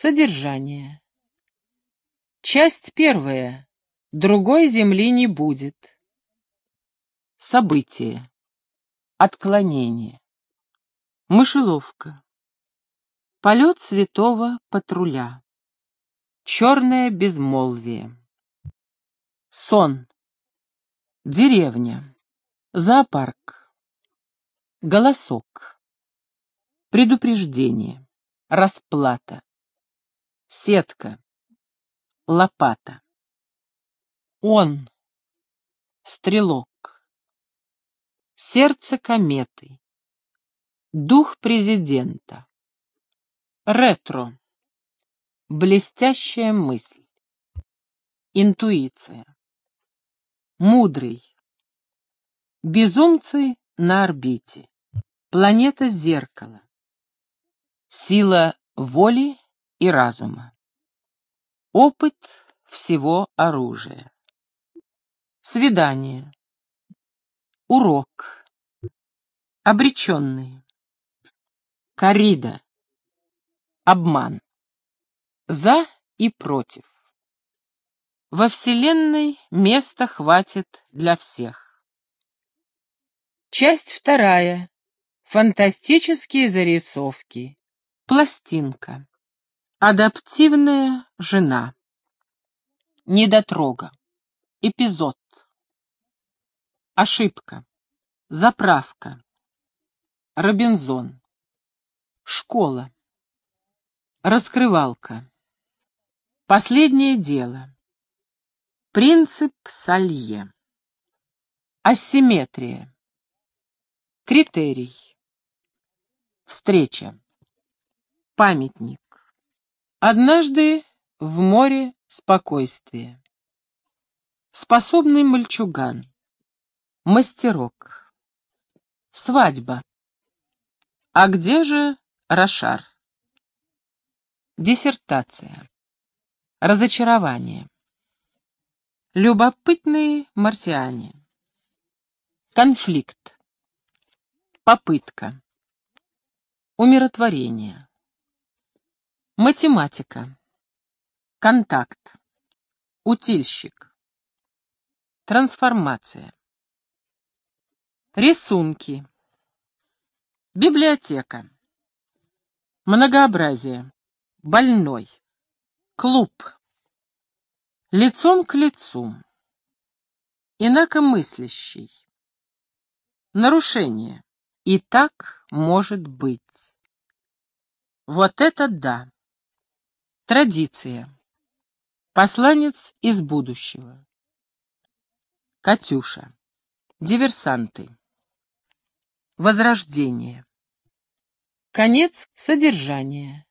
Содержание. Часть первая. Другой земли не будет. Событие. Отклонение. Мышеловка. Полет святого патруля. Черное безмолвие. Сон. Деревня. Зоопарк. Голосок. Предупреждение. Расплата. Сетка. Лопата. Он. Стрелок. Сердце кометы. Дух президента. Ретро. Блестящая мысль. Интуиция. Мудрый. Безумцы на орбите. Планета зеркала. Сила воли и разума. Опыт всего оружия. Свидание. Урок. Обреченные. Корида. Обман. За и против. Во Вселенной места хватит для всех. Часть вторая. Фантастические зарисовки. Пластинка. Адаптивная жена. Недотрога. Эпизод. Ошибка. Заправка. Робинзон. Школа. Раскрывалка. Последнее дело. Принцип Салье. Асимметрия. Критерий. Встреча. Памятник. Однажды в море спокойствие. Способный мальчуган. Мастерок. Свадьба. А где же Рошар? Диссертация. Разочарование. Любопытные марсиане. Конфликт. Попытка. Умиротворение. Математика. Контакт. Утильщик. Трансформация. Рисунки. Библиотека. Многообразие. Больной. Клуб. Лицом к лицу. Инакомыслящий. Нарушение. И так может быть. Вот это да. Традиция. Посланец из будущего. Катюша. Диверсанты. Возрождение. Конец содержания.